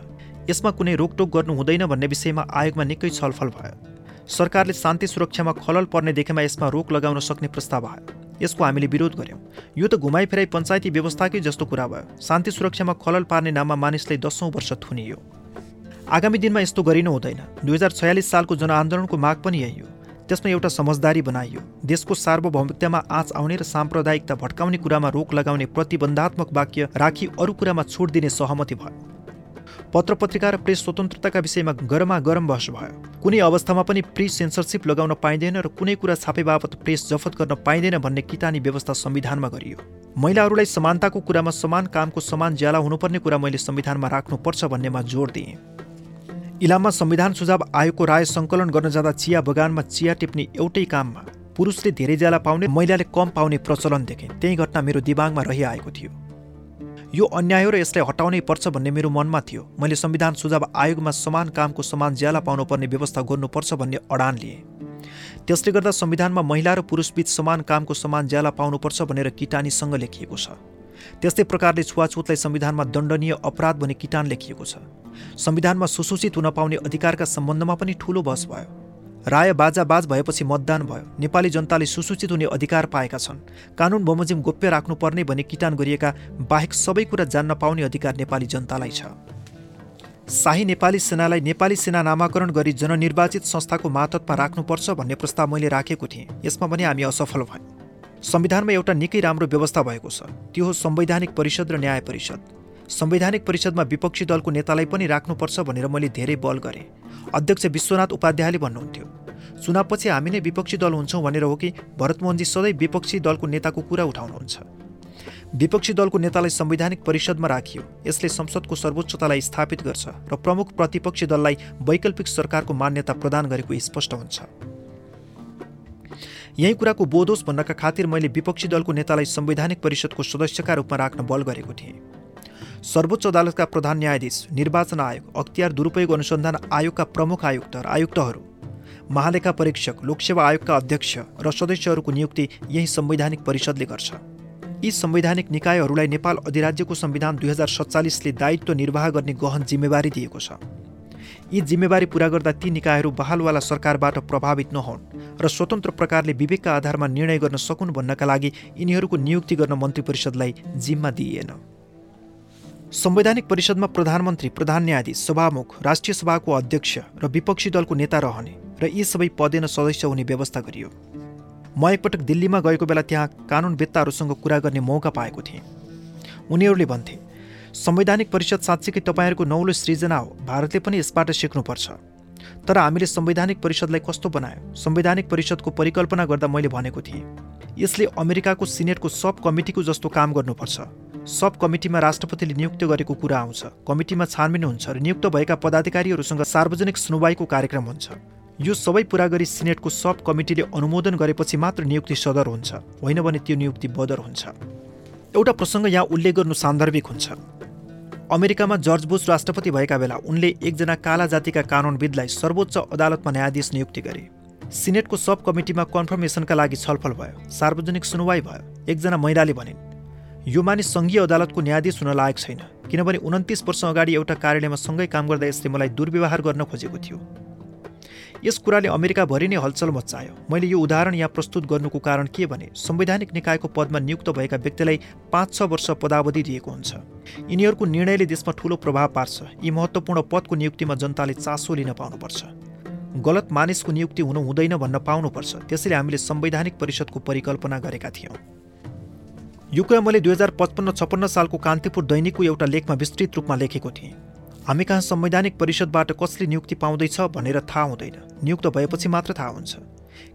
यसमा कुनै रोकटोक गर्नु हुँदैन भन्ने विषयमा आयोगमा निकै छलफल भयो। सरकारले शान्ति सुरक्षामा खलल पर्ने देखेमा यसमा रोक लगाउन सक्ने प्रस्ताव आयो। यसको हामीले विरोध गर्यौँ। यो त घुमाइफिराई पञ्चायती व्यवस्थाकै जस्तो कुरा भयो। शान्ति सुरक्षामा खलल पार्ने नाममा मानिसलाई दसौँ वर्ष थुनियो। आगामी दिनमा यस्तो गरिनु हुँदैन। दुई हजार छयालिस सालको जनआन्दोलनको माग पनि यही हो। त्यसमा एउटा समझदारी बनाइयो। देशको सार्वभौमिकतामा आँच आउने र साम्प्रदायिकता भट्काउने कुरामा रोक लगाउने प्रतिबन्धात्मक वाक्य राखी अरू कुरामा छुट दिने सहमति भयो। पत्र पत्रिका र प्रेस स्वतन्त्रताका विषयमा गरमा गरम बहस भयो। कुनै अवस्थामा पनि प्री सेन्सरसिप लगाउन पाइँदैन र कुनै कुरा छापे बापत प्रेस जफत गर्न पाइँदैन भन्ने किटानी व्यवस्था संविधानमा गरियो। महिलाहरूलाई समानताको कुरामा समान कामको समान ज्याला हुनुपर्ने कुरा मैले संविधानमा राख्नुपर्छ भन्नेमा जोड दिएँ। इलाममा संविधान सुझाव आयोगको राय सङ्कलन गर्न जाँदा चिया बगानमा चिया टिप्ने एउटै काममा पुरुषले धेरै ज्याला पाउने महिलाले कम पाउने प्रचलन देखेँ। त्यही घटना मेरो दिमागमा रहिआएको थियो। यो अन्याय हो र यसलाई हटाउनै पर्छ भन्ने मेरो मनमा थियो। मैले संविधान सुझाव आयोगमा समान कामको समान ज्याला पाउनुपर्ने व्यवस्था गर्नुपर्छ भन्ने अडान लिएँ। त्यसले गर्दा संविधानमा महिला र पुरुषबीच समान कामको समान ज्याला पाउनुपर्छ भनेर किटानीसँग लेखिएको छ। त्यस्तै प्रकारले छुवाछुतलाई संविधानमा दण्डनीय अपराध भने किटान लेखिएको छ। संविधानमा सुसूचित हुन पाउने अधिकारका सम्बन्धमा पनि ठूलो बहस भयो। राय बाजाबाज भएपछि मतदान भयो। नेपाली जनताले सुसूचित हुने अधिकार पाएका छन्। कानुन बमोजिम गोप्य राख्नुपर्ने भनी किटान गरिएका बाहेक सबै कुरा जान्न पाउने अधिकार नेपाली जनतालाई छ। शाही नेपाली सेनालाई नेपाली सेना नामाकरण गरी जननिर्वाचित संस्थाको मातहतमा राख्नुपर्छ भन्ने प्रस्ताव मैले राखेको थिएँ। यसमा पनि हामी असफल भयौँ संविधानमा एउटा निकै राम्रो व्यवस्था भएको छ। त्यो हो संवैधानिक परिषद र न्याय परिषद। संवैधानिक परिषदमा विपक्षी दलको नेतालाई पनि राख्नुपर्छ भनेर मैले धेरै बल गरेँ। अध्यक्ष विश्वनाथ उपाध्यायले भन्नुहुन्थ्यो चुनावपछि हामी नै विपक्षी दल हुन्छौँ भनेर हो कि भरतमोहनजी सधैँ विपक्षी दलको नेताको कुरा उठाउनुहुन्छ। विपक्षी दलको नेतालाई संवैधानिक परिषदमा राखियो। यसले संसदको सर्वोच्चतालाई स्थापित गर्छ र प्रमुख प्रतिपक्षी दललाई वैकल्पिक सरकारको मान्यता प्रदान गरेको स्पष्ट हुन्छ। यही कुराको बोधोस भन्नका खातिर मैले विपक्षी दलको नेतालाई संवैधानिक परिषदको सदस्यका रूपमा राख्न बल गरेको थिएँ। सर्वोच्च अदालतका प्रधान न्यायाधीश निर्वाचन आयोग अख्तियार दुरुपयोग अनुसन्धान आयोगका प्रमुख आयुक्त र आयुक्तहरू महालेखा परीक्षक लोकसेवा आयोगका अध्यक्ष र सदस्यहरूको नियुक्ति यही संवैधानिक परिषदले गर्छ। यी संवैधानिक निकायहरूलाई नेपाल अधिराज्यको संविधान दुई हजार सत्तालिसले दायित्व निर्वाह गर्ने गहन जिम्मेवारी दिएको छ। यी जिम्मेवारी पुरा गर्दा ती निकायहरू बहालवाला सरकारबाट प्रभावित नहुन् र स्वतन्त्र प्रकारले विवेकका आधारमा निर्णय गर्न सकुन् भन्नका लागि यिनीहरूको नियुक्ति गर्न मन्त्री परिषदलाई जिम्मा दिइएन। संवैधानिक परिषदमा प्रधानमन्त्री प्रधान न्यायाधीश सभामुख राष्ट्रिय सभाको अध्यक्ष र विपक्षी दलको नेता रहने र यी सबै पदेन सदस्य हुने व्यवस्था गरियो। म एकपटक दिल्लीमा गएको बेला त्यहाँ कानुनवेत्ताहरूसँग कुरा गर्ने मौका पाएको थिएँ। उनीहरूले भन्थे संवैधानिक परिषद साँच्चीकै तपाईँहरूको नौलो सृजना हो। भारतले पनि यसबाट सिक्नुपर्छ। तर हामीले संवैधानिक परिषदलाई कस्तो बनायो? संवैधानिक परिषदको परिकल्पना गर्दा मैले भनेको थिएँ। यसले अमेरिकाको सिनेटको सब कमिटीको जस्तो काम गर्नुपर्छ। सब कमिटीमा राष्ट्रपतिले नियुक्त गरेको कुरा आउँछ। कमिटीमा छानबिन हुन्छ र नियुक्त भएका पदाधिकारीहरूसँग सार्वजनिक सुनवाईको कार्यक्रम हुन्छ। यो सबै पुरा गरी सिनेटको सब कमिटीले अनुमोदन गरेपछि मात्र नियुक्ति सदर हुन्छ। होइन भने त्यो नियुक्ति बदर हुन्छ। एउटा प्रसङ्ग यहाँ उल्लेख गर्नु सान्दर्भिक हुन्छ। अमेरिकामा जर्ज बुस राष्ट्रपति भएका बेला उनले एकजना काला जातिका कानुनविदलाई सर्वोच्च अदालतमा न्यायाधीश नियुक्ति गरे। सिनेटको सब कमिटीमा कन्फर्मेसनका लागि छलफल भयो। सार्वजनिक सुनवाई भयो एकजना महिलाले भनिन् यो मानिस सङ्घीय अदालतको न्यायाधीश हुन लायक छैन किनभने उन्तिस वर्ष अगाडि एउटा कार्यालयमा सँगै काम गर्दा यसले मलाई दुर्व्यवहार गर्न खोजेको थियो। यस कुराले अमेरिकाभरि नै हलचल मचायो मैले यो उदाहरण यहाँ प्रस्तुत गर्नुको कारण के भने संवैधानिक निकायको पदमा नियुक्त भएका व्यक्तिलाई पाँच छ वर्ष पदावधि दिएको हुन्छ। यिनीहरूको निर्णयले देशमा ठूलो प्रभाव पार्छ। यी महत्त्वपूर्ण पदको नियुक्तिमा जनताले चासो लिन पाउनुपर्छ। गलत मानिसको नियुक्ति हुनु हुँदैन भन्न पाउनुपर्छ। त्यसैले हामीले संवैधानिक परिषदको परिकल्पना गरेका थियौँ। यो कुरा मैले दुई हजार पचपन्न छप्पन्न सालको कान्तिपुर दैनिकको एउटा लेखमा विस्तृत रूपमा लेखेको थिएँ। हामी कहाँ संवैधानिक परिषदबाट कसले नियुक्ति पाउँदैछ भनेर थाहा हुँदैन। नियुक्त भएपछि मात्र थाहा हुन्छ।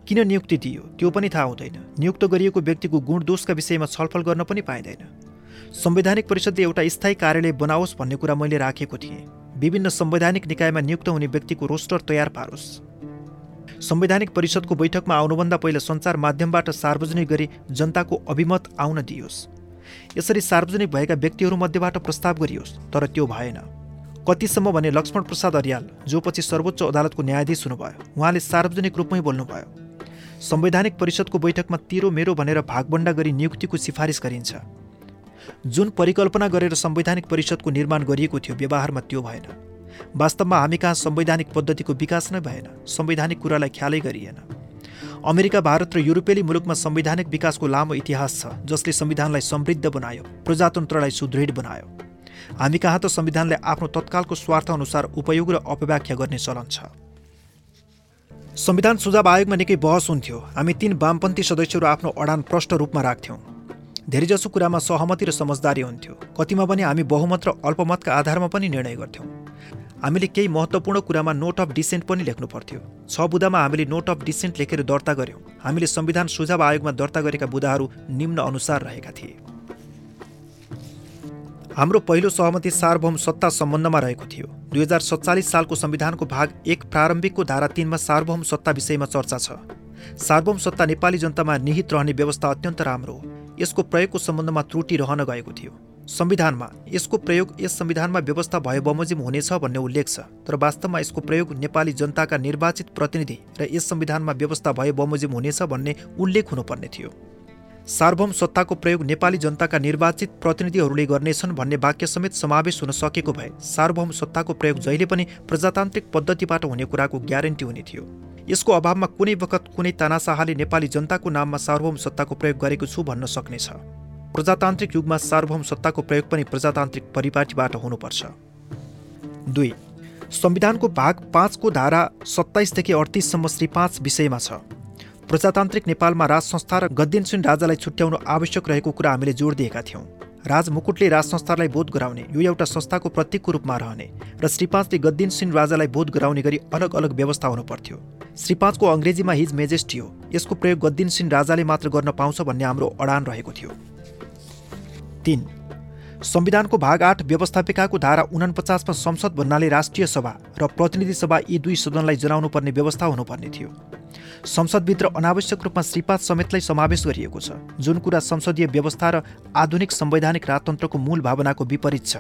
किन नियुक्ति दियो? त्यो पनि थाहा हुँदैन। नियुक्त गरिएको व्यक्तिको गुण दोषका विषयमा छलफल गर्न पनि पाइँदैन। संवैधानिक परिषदले एउटा स्थायी कार्यालय बनाओस् भन्ने कुरा मैले राखेको थिएँ। विभिन्न संवैधानिक निकायमा नियुक्त हुने व्यक्तिको रोस्टर तयार पारोस्। संवैधानिक परिषदको बैठकमा आउनुभन्दा पहिला सञ्चार माध्यमबाट सार्वजनिक गरी जनताको अभिमत आउन दियोस्। यसरी सार्वजनिक भएका व्यक्तिहरूमध्येबाट प्रस्ताव गरियोस् तर त्यो भएन। कतिसम्म भने लक्ष्मण प्रसाद अरियाल जो पछि सर्वोच्च अदालतको न्यायाधीश हुनुभयो उहाँले सार्वजनिक रूपमै बोल्नुभयो। संवैधानिक परिषदको बैठकमा तिरो मेरो भनेर भागबन्डा गरी नियुक्तिको सिफारिस गरिन्छ। जुन परिकल्पना गरेर संवैधानिक परिषदको निर्माण गरिएको थियो व्यवहारमा त्यो भएन। वास्तवमा हामी कहाँ संवैधानिक पद्धतिको विकास नै भएन संवैधानिक कुरालाई ख्यालै गरिएन। अमेरिका भारत र युरोपेली मुलुकमा संवैधानिक विकासको लामो इतिहास छ जसले संविधानलाई समृद्ध बनायो प्रजातन्त्रलाई सुदृढ बनायो। हामी कहाँ त संविधानले आफ्नो तत्कालको स्वार्थअनुसार उपयोग र अपव्याख्या गर्ने चलन छ। संविधान सुझाव आयोगमा निकै बहस हुन्थ्यो। हामी तीन वामपन्थी सदस्यहरू आफ्नो अडान प्रष्ट रूपमा राख्थ्यौँ। धेरैजसो कुरामा सहमति र समझदारी हुन्थ्यो। कतिमा पनि हामी बहुमत र अल्पमतका आधारमा पनि निर्णय गर्थ्यौँ। हामीले केही महत्त्वपूर्ण कुरामा नोट अफ डिसेन्ट पनि लेख्नु पर्थ्यो। छ बुदामा हामीले नोट अफ डिसेन्ट लेखेर दर्ता गऱ्यौँ। हामीले संविधान सुझाव आयोगमा दर्ता गरेका बुदाहरू निम्न अनुसार रहेका थिए। हाम्रो पहिलो सहमति सार्वभौम सत्ता सम्बन्धमा रहेको थियो। दुई हजार सत्तालिस सालको संविधानको भाग एक प्रारम्भिकको धारा तिनमा सार्वभौम सत्ता विषयमा चर्चा छ। सार्वभौम सत्ता नेपाली जनतामा निहित रहने व्यवस्था अत्यन्त राम्रो हो। यसको प्रयोगको सम्बन्धमा त्रुटि रहन गएको थियो। संविधानमा यसको प्रयोग यस संविधानमा व्यवस्था भए बमोजिम हुनेछ भन्ने उल्लेख छ तर वास्तवमा यसको प्रयोग नेपाली जनताका निर्वाचित प्रतिनिधि र यस संविधानमा व्यवस्था भए बमोजिम हुनेछ भन्ने उल्लेख हुनुपर्ने थियो। सार्वभौम सत्ताको प्रयोग नेपाली जनताका निर्वाचित प्रतिनिधिहरूले गर्नेछन् भन्ने वाक्य समेत समावेश हुन सकेको भए सार्वभौम सत्ताको प्रयोग जहिले पनि प्रजातान्त्रिक पद्धतिबाट हुने कुराको ग्यारेन्टी हुने थियो। यसको अभावमा कुनै वखत कुनै तानाशाहले नेपाली जनताको नाममा सार्वभौम सत्ताको प्रयोग गरेको छु भन्न सक्नेछ। प्रजातान्त्रिक युगमा सार्वभौम सत्ताको प्रयोग पनि प्रजातान्त्रिक परिपाटीबाट हुनुपर्छ। दुई संविधानको भाग पाँचको धारा सत्ताइसदेखि अडतिससम्म श्री पाँच विषयमा छ। प्रजातान्त्रिक नेपालमा राज संस्था र गद्दिनसुन राजालाई छुट्याउनु आवश्यक रहेको कुरा हामीले जोड दिएका थियौँ। राजमुकुटले राज संस्थालाई बोध गराउने यो एउटा संस्थाको प्रतीकको रूपमा रहने र श्री पाँचले गद्दिनसिन राजालाई बोध गराउने गरी अलग अलग व्यवस्था हुनु पर्थ्यो श्री पाँचको अङ्ग्रेजीमा हिज मेजेस्टी हो। यसको प्रयोग गद्दिनसिन राजाले मात्र गर्न पाउँछ भन्ने हाम्रो अडान रहेको थियो। तिन संविधानको भाग आठ व्यवस्थापिकाको धारा उनपचासमा संसद भन्नाले राष्ट्रिय सभा र प्रतिनिधि सभा यी दुई सदनलाई जनाउनु पर्ने व्यवस्था हुनुपर्ने थियो। संसदभित्र अनावश्यक रूपमा श्रीपाद समेतलाई समावेश गरिएको छ। जुन कुरा संसदीय व्यवस्था र आधुनिक संवैधानिक राजतन्त्रको मूल भावनाको विपरीत छ।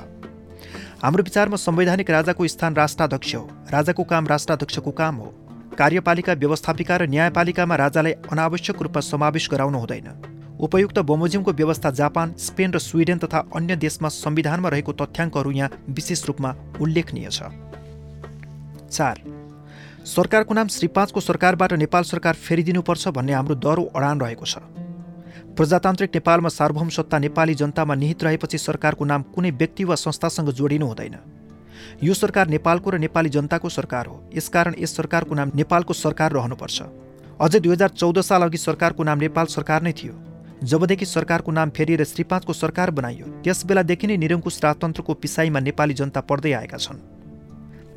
हाम्रो विचारमा संवैधानिक राजाको स्थान राष्ट्राध्यक्ष हो। राजाको काम राष्ट्राध्यक्षको काम हो। कार्यपालिका व्यवस्थापिका र न्यायपालिकामा राजालाई अनावश्यक रूपमा समावेश गराउनु हुँदैन। उपयुक्त बमोजिमको व्यवस्था जापान स्पेन र स्विडेन तथा अन्य देशमा संविधानमा रहेको तथ्याङ्कहरू यहाँ विशेष रूपमा उल्लेखनीय छ। चार। सरकारको नाम श्री पाँचको सरकारबाट नेपाल सरकार फेरिदिनुपर्छ भन्ने हाम्रो दरो अडान रहेको छ। प्रजातान्त्रिक नेपालमा सार्वभौम सत्ता नेपाली जनतामा निहित रहेपछि सरकारको नाम कुनै व्यक्ति वा संस्थासँग जोडिनु हुँदैन। यो सरकार नेपालको र नेपाली जनताको सरकार हो। यसकारण यस सरकारको नाम नेपालको सरकार रहनुपर्छ। अझै दुई हजार चौध साल अघि सरकारको नाम नेपाल सरकार नै थियो। जबदेखि सरकारको नाम फेरिएर श्री पाँचको सरकार बनाइयो त्यस बेलादेखि नै निरङ्कुश राजतन्त्रको पिसाईमा नेपाली जनता पढ्दै आएका छन्।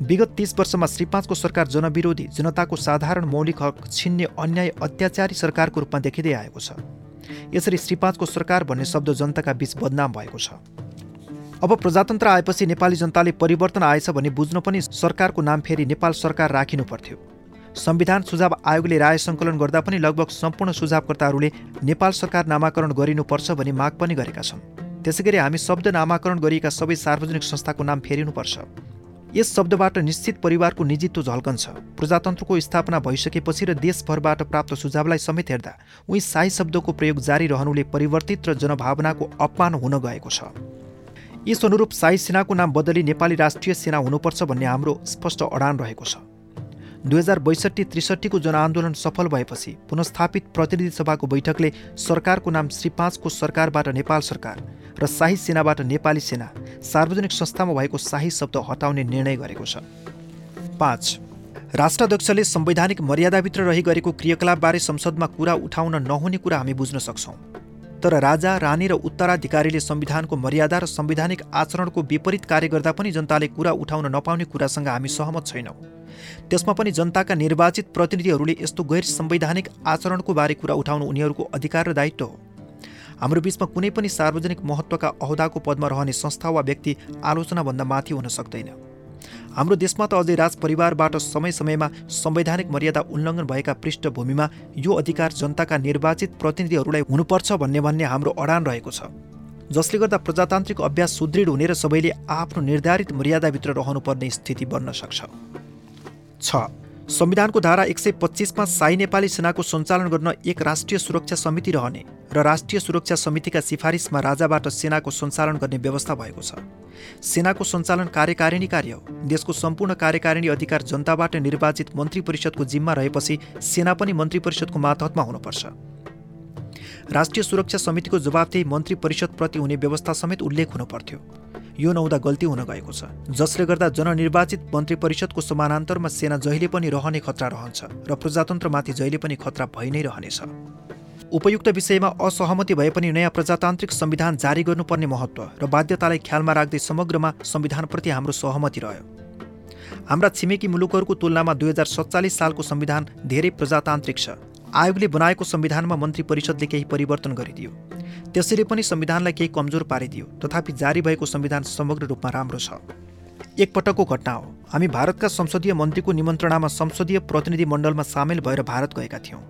विगत तीस वर्षमा श्री पाँचको सरकार जनविरोधी जनताको साधारण मौलिक हक छिन्ने अन्याय अत्याचारी सरकारको रूपमा देखिँदै आएको छ। यसरी श्री पाँचको सरकार भन्ने शब्द जनताका बीच बदनाम भएको छ। अब प्रजातन्त्र आएपछि नेपाली जनताले परिवर्तन आएछ भने बुझ्नु पनि सरकारको नाम फेरि नेपाल सरकार राखिनु पर्थ्यो। संविधान सुझाव आयोगले राय सङ्कलन गर्दा पनि लगभग सम्पूर्ण सुझावकर्ताहरूले नेपाल सरकार नामाकरण गरिनुपर्छ भनी माग पनि गरेका छन्। त्यसै गरी हामी शब्द नामाकरण गरिएका सबै सार्वजनिक संस्थाको नाम फेरिनुपर्छ। यस शब्दबाट निश्चित परिवारको निजित्व झल्कन्छ। प्रजातन्त्रको स्थापना भइसकेपछि र देशभरबाट प्राप्त सुझावलाई समेत हेर्दा उही साई शब्दको प्रयोग जारी रहनुले परिवर्तित र जनभावनाको अपमान हुन गएको छ। यस अनुरूप साई सेनाको नाम बदली नेपाली राष्ट्रिय सेना हुनुपर्छ भन्ने हाम्रो स्पष्ट अडान रहेको छ। दुई हजार बैसठी त्रिसठीको जनआन्दोलन सफल भएपछि पुनस्थापित प्रतिनिधि सभाको बैठकले सरकारको नाम श्री पाँचको सरकारबाट नेपाल सरकार र शाही सेनाबाट नेपाली सेना सार्वजनिक संस्थामा भएको शाही शब्द हटाउने निर्णय गरेको छ। पाँच राष्ट्राध्यक्षले संवैधानिक मर्यादाभित्र रही गरेको क्रियाकलापबारे संसदमा कुरा उठाउन नहुने कुरा हामी बुझ्न सक्छौँ। तर राजा रानी र उत्तराधिकारीले संविधानको मर्यादा र संवैधानिक आचरणको विपरीत कार्य गर्दा पनि जनताले कुरा उठाउन नपाउने कुरासँग हामी सहमत छैनौँ। त्यसमा पनि जनताका निर्वाचित प्रतिनिधिहरूले यस्तो गैर संवैधानिक आचरणको बारे कुरा उठाउनु उनीहरूको अधिकार र दायित्व हो। हाम्रो बिचमा कुनै पनि सार्वजनिक महत्त्वका अहदाको पदमा रहने संस्था वा व्यक्ति आलोचनाभन्दा माथि हुन सक्दैन। हाम्रो देशमा त अझै राज परिवारबाट समय समयमा संवैधानिक मर्यादा उल्लङ्घन भएका पृष्ठभूमिमा यो अधिकार जनताका निर्वाचित प्रतिनिधिहरूलाई हुनुपर्छ भन्ने भन्ने हाम्रो अडान रहेको छ। जसले गर्दा प्रजातान्त्रिक अभ्यास सुदृढ हुने र सबैले आफ्नो निर्धारित मर्यादाभित्र रहनुपर्ने स्थिति बन्न सक्छ। छ। संविधानको धारा एक सय पच्चिसमा साई नेपाली सेनाको सञ्चालन गर्न एक राष्ट्रिय सुरक्षा समिति रहने र राष्ट्रिय सुरक्षा समितिका सिफारिसमा राजाबाट सेनाको सञ्चालन गर्ने व्यवस्था भएको छ। सेनाको सञ्चालन कार्यकारिणी कार्य हो। देशको सम्पूर्ण कार्यकारिणी अधिकार जनताबाट निर्वाचित मन्त्री परिषदको जिम्मा रहेपछि सेना पनि मन्त्री परिषदको मातहतमा हुनुपर्छ। राष्ट्रिय सुरक्षा समितिको जवाबदेही मन्त्री परिषदप्रति हुने व्यवस्था समेत उल्लेख हुनुपर्थ्यो। यो नहुँदा गल्ती हुन गएको छ जसले गर्दा जननिर्वाचित मन्त्री परिषदको समानान्तरमा सेना जहिले पनि रहने खतरा रहन्छ र प्रजातन्त्रमाथि जहिले पनि खतरा भइ नै रहनेछ। उपयुक्त विषयमा असहमति भए पनि नयाँ प्रजातान्त्रिक संविधान जारी गर्नुपर्ने महत्त्व र बाध्यतालाई ख्यालमा राख्दै समग्रमा संविधानप्रति हाम्रो सहमति रह्यो। हाम्रा छिमेकी मुलुकहरूको तुलनामा दुई हजार सत्तालिस सालको संविधान धेरै प्रजातान्त्रिक छ। आयोगले बनाएको संविधानमा मन्त्री परिषदले केही परिवर्तन गरिदियो। त्यसैले पनि संविधानलाई केही कमजोर पारिदियो तथापि जारी भएको संविधान समग्र रूपमा राम्रो छ। एकपटकको घटना हो। हामी भारतका संसदीय मन्त्रीको निमन्त्रणामा संसदीय प्रतिनिधि मण्डलमा सामेल भएर भारत गएका थियौँ।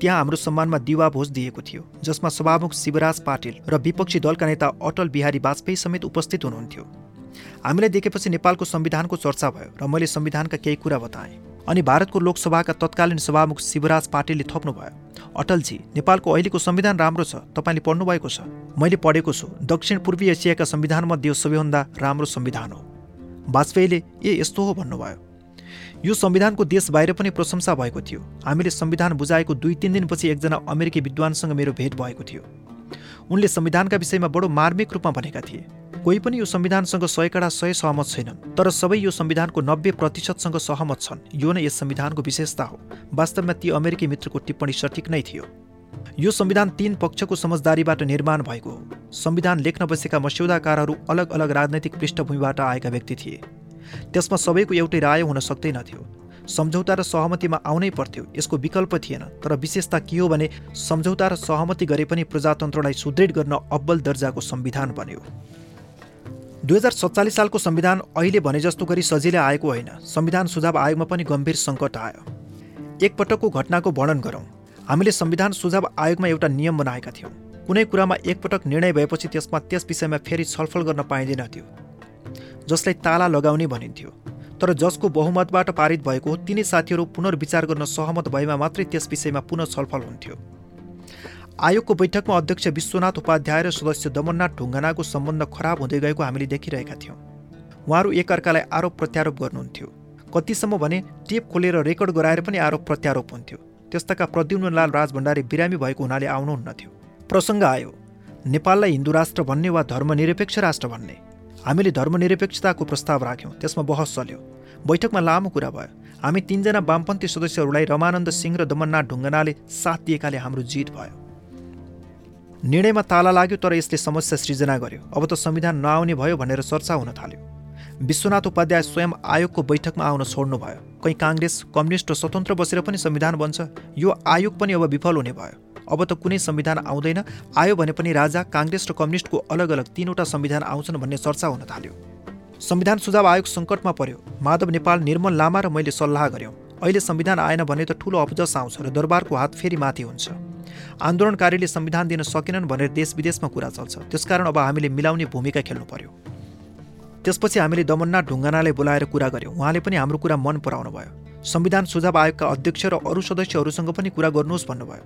त्यहाँ हाम्रो सम्मानमा दिवा भोज दिएको थियो जसमा सभामुख शिवराज पाटिल र विपक्षी दलका नेता अटल बिहारी वाजपेयी समेत उपस्थित हुनुहुन्थ्यो। हामीलाई देखेपछि नेपालको संविधानको चर्चा भयो र मैले संविधानका केही कुरा बताएँ। अनि भारतको लोकसभाका तत्कालीन सभामुख शिवराज पाटिलले थप्नुभयो। अटलजी नेपालको अहिलेको संविधान राम्रो छ तपाईँले पढ्नुभएको छ। मैले पढेको छु दक्षिण पूर्वी एसियाका संविधानमध्ये सबैभन्दा राम्रो संविधान हो। वाजपेयीले ए यस्तो हो भन्नुभयो। यो संविधानको देश बाहिर पनि प्रशंसा भएको थियो। हामीले संविधान बुझाएको दुई तिन दिनपछि एकजना अमेरिकी विद्वानसँग मेरो भेट भएको थियो। उनले संविधानका विषयमा बडो मार्मिक रूपमा भनेका थिए। कोही पनि यो संविधानसँग सयकडा सय सहमत छैनन् तर सबै यो संविधानको नब्बे प्रतिशतसँग सहमत छन्। यो नै यस संविधानको विशेषता हो। वास्तवमा ती अमेरिकी मित्रको टिप्पणी सठिक नै थियो। यो संविधान तीन पक्षको समझदारीबाट निर्माण भएको हो। संविधान लेख्न बसेका मस्यौदाकारहरू अलग अलग राजनैतिक पृष्ठभूमिबाट आएका व्यक्ति थिए। त्यसमा सबैको एउटै राय हुन सक्दैनथ्यो सम्झौता र सहमतिमा आउनै पर्थ्यो यसको विकल्प थिएन तर विशेषता के हो भने सम्झौता र सहमति गरे पनि प्रजातन्त्रलाई सुदृढ गर्न अब्बल दर्जाको संविधान बन्यो। दुई हजार सत्तालिस सालको संविधान अहिले भने जस्तो गरी सजिलै आएको होइन। संविधान सुझाव आयोगमा पनि गम्भीर सङ्कट आयो। एकपटकको घटनाको वर्णन गरौँ। हामीले संविधान सुझाव आयोगमा एउटा नियम बनाएका थियौँ। कुनै कुरामा एकपटक निर्णय भएपछि त्यसमा त्यस विषयमा फेरि छलफल गर्न पाइँदैनथ्यो जसलाई ताला लगाउने भनिन्थ्यो। तर जसको बहुमतबाट पारित भएको तिनै साथीहरू पुनर्विचार गर्न सहमत भएमा मात्रै त्यस विषयमा पुनः छलफल हुन्थ्यो। आयोगको बैठकमा अध्यक्ष विश्वनाथ उपाध्याय र सदस्य दमननाथ ढुङ्गानाको सम्बन्ध खराब हुँदै गएको हामीले देखिरहेका थियौँ। उहाँहरू एकअर्कालाई आरोप प्रत्यारोप गर्नुहुन्थ्यो। कतिसम्म भने टेप खोलेर रेकर्ड गराएर पनि आरोप प्रत्यारोप हुन्थ्यो। त्यस्ताका प्रद्युम्नलाल राज भण्डारी बिरामी भएको हुनाले आउनुहुन्नथ्यो प्रसङ्ग आयो नेपाललाई हिन्दू राष्ट्र भन्ने वा धर्मनिरपेक्ष राष्ट्र भन्ने। हामीले धर्मनिरपेक्षताको प्रस्ताव राख्यौँ त्यसमा बहस चल्यो। बैठकमा लामो कुरा भयो। हामी तिनजना वामपन्थी सदस्यहरूलाई रमानन्द सिंह र दमननाथ ढुङ्गनाले साथ दिएकाले हाम्रो जित भयो। निर्णयमा ताला लाग्यो तर यसले समस्या सृजना गर्यो। अब त संविधान नआउने भयो भनेर चर्चा हुन थाल्यो। विश्वनाथ उपाध्याय स्वयं आयोगको बैठकमा आउन छोड्नुभयो। कहीँ काङ्ग्रेस कम्युनिस्ट र स्वतन्त्र बसेर पनि संविधान बन्छ। यो आयोग पनि अब विफल हुने भयो। अब त कुनै संविधान आउँदैन। आयो भने पनि राजा काङ्ग्रेस र कम्युनिस्टको अलग अलग तिनवटा संविधान आउँछन् भन्ने चर्चा हुन थाल्यो। संविधान सुझाव आयोग सङ्कटमा पर्यो। माधव नेपाल निर्मल लामा र मैले सल्लाह गऱ्यौँ अहिले संविधान आएन भने त ठुलो अफजस आउँछ र दरबारको हात फेरि माथि हुन्छ। आन्दोलनकारीले संविधान दिन सकेनन् भनेर देश विदेशमा कुरा चल्छ। त्यसकारण अब हामीले मिलाउने भूमिका खेल्नु पर्यो। त्यसपछि हामीले दमन्ना ढुङ्गानालाई बोलाएर कुरा गऱ्यौँ उहाँले पनि हाम्रो कुरा मन पराउनु भयो। संविधान सुझाव आयोगका अध्यक्ष र अरू सदस्यहरूसँग पनि कुरा गर्नुहोस् भन्नुभयो।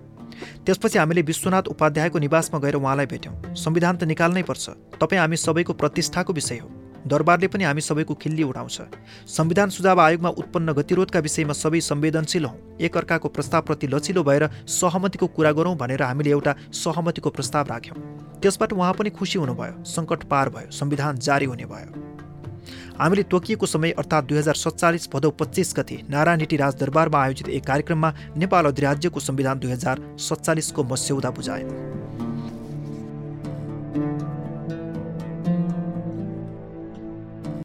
त्यसपछि हामीले विश्वनाथ उपाध्यायको निवासमा गएर उहाँलाई भेट्यौँ। संविधान त निकाल्नै पर्छ। तपाईँ हामी सबैको प्रतिष्ठाको विषय हो। दरबारले पनि हामी सबैको खिल्ली उठाउँछ। संविधान सुझाव आयोगमा उत्पन्न गतिरोधका विषयमा सबै संवेदनशील हौँ। एकअर्काको प्रस्तावप्रति लचिलो भएर सहमतिको कुरा गरौँ भनेर हामीले एउटा सहमतिको प्रस्ताव राख्यौँ। त्यसबाट उहाँ पनि खुसी हुनुभयो सङ्कट पार भयो संविधान जारी हुने भयो। हामीले तोकिएको समय अर्थात् दुई हजार सत्तालिस भदौ पच्चिस गते नारायणहिटी राजदरबारमा आयोजित एक कार्यक्रममा नेपाल अधिराज्यको संविधान दुई हजार सत्तालिसको मस्यौदा बुझायौँ।